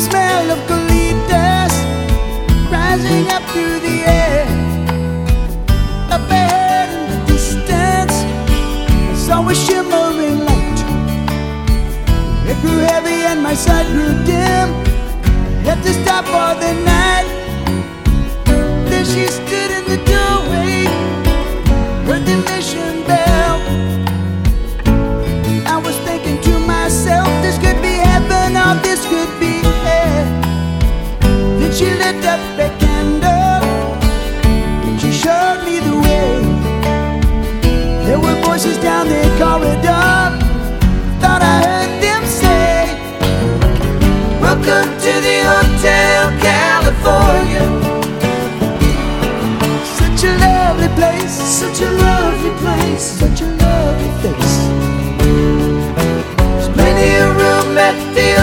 smell of glee dust rising up through the air. A ahead in the distance, saw a shimmering light. It grew heavy and my sight grew dim. I had to stop for the night. Then she stood.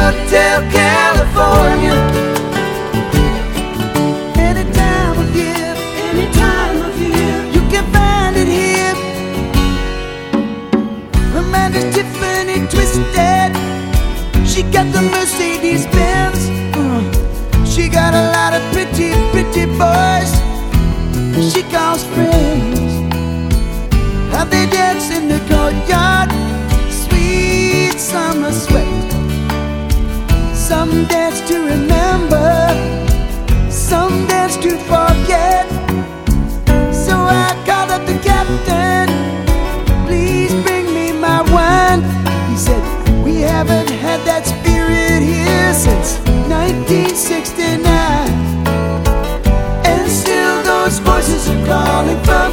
Hotel California. Some dance to remember, some dance to forget. So I called up the captain, please bring me my wine. He said, We haven't had that spirit here since 1969. And still those voices are calling.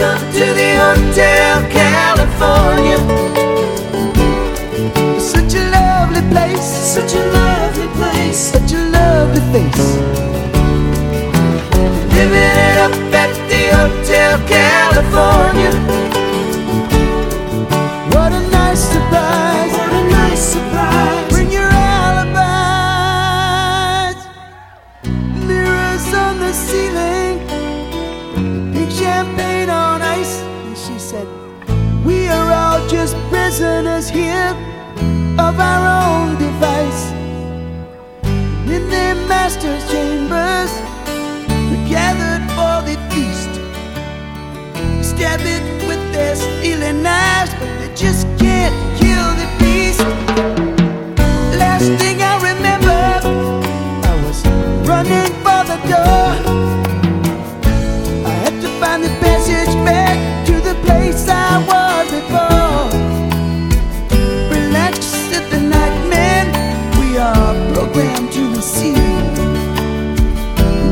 Welcome to the Hotel California. Such a lovely place, such a lovely place, such a lovely face. said, We are all just prisoners here of our own device. In their master's chains. program to receive.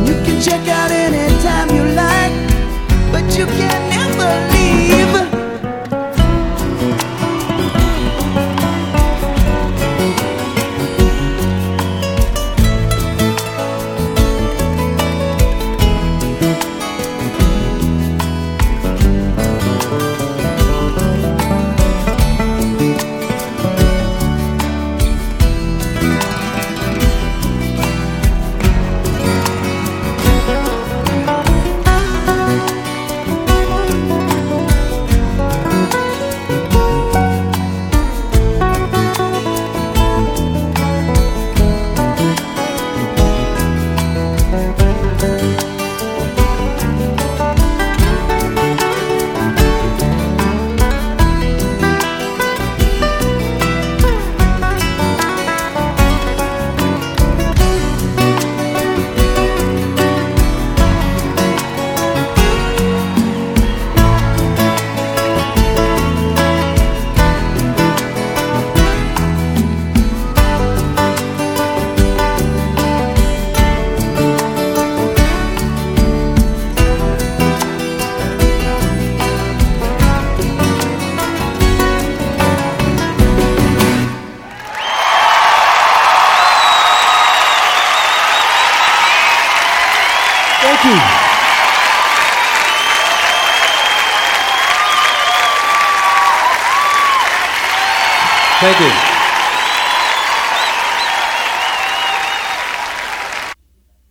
You can check out anytime you like, but you can never leave. Thank you.